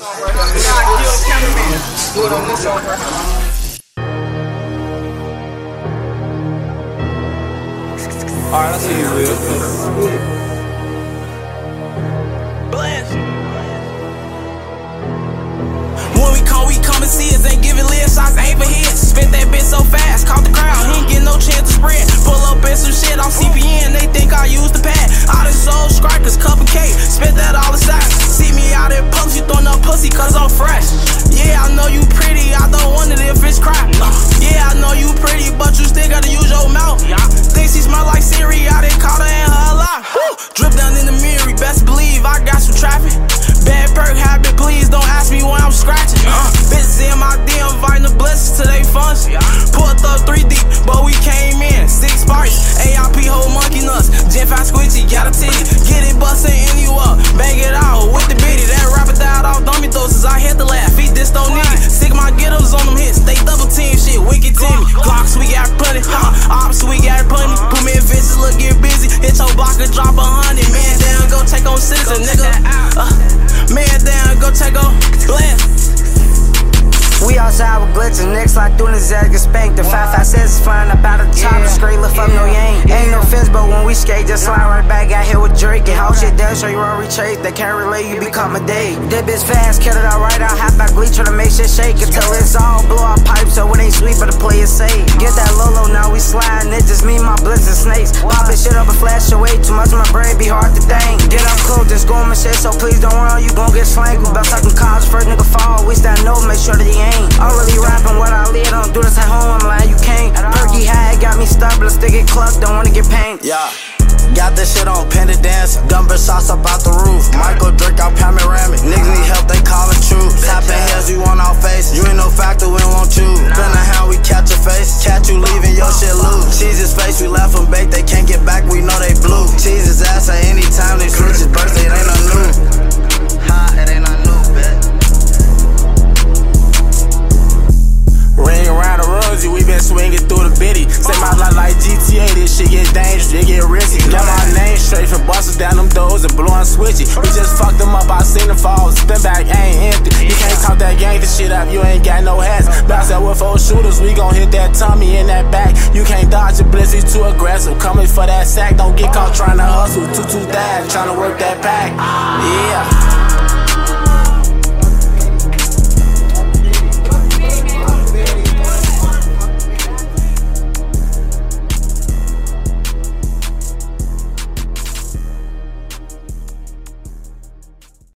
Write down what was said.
Alright, I'll see you, real Will. When we come, we come and see us. Ain't giving lid shots, aim for heads. Spent that bitch so fast, caught the crowd. He ain't getting no chance to spread. Cause I'm fresh. I had to laugh. Feet this don't need it. Stick my get ups on them hits. They double team shit. Wicked Timmy. Glocks, we got plenty. Huh? Ops, we got plenty. Put me in bitches, look get busy. Hit your block and drop a hundred. Man down, go take on citizen, nigga. Next like doing his ass get spanked. The 556 is flying up out of the top, straight lift up no yank. Ain't no fence, but when we skate, just slide right back. Got here with Drake and how shit does, show you all retrace. They can't relate, you become a day. That bitch fast, kill it all right. I hop back, bleach, try to make shit shake until it's all blow out pipe, so it ain't sweet, but the play is safe. Get that Lolo, now we sliding, it just me, my blitz and snakes. Popping shit up and flash away, too much of my brain be hard to think. Get up close, just go my shit, so please don't run, you gon' get. We about talking cars, first nigga fall, we stand over, make sure that he ain't. Me stuck, stick it cluck, don't wanna get paint. Yeah. Got this shit on panda dance, dumper shots up out the roof. Michael Drake out panoramic. Niggas need help, they call it true. Tapping heads, we want our face. You ain't no factor, we want you. Been a hound, we catch a face. Catch you leaving your shit loose. Cheese his face, we left him baked. They can't get back, and blowing. We just fucked them up, I seen them fall. Spin back, ain't empty. You can't talk that gangster shit up, you ain't got no hats. Bounce out with four shooters, we gon' hit that tummy in that back. You can't dodge your blitz, he's too aggressive. Coming for that sack, don't get caught trying to hustle. Two two that, trying to work that pack. Yeah.